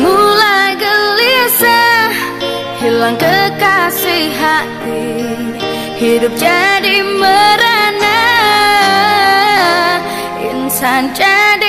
mulai gelisah Hilang kekasih hati. Hidup jadi merana Insan jadi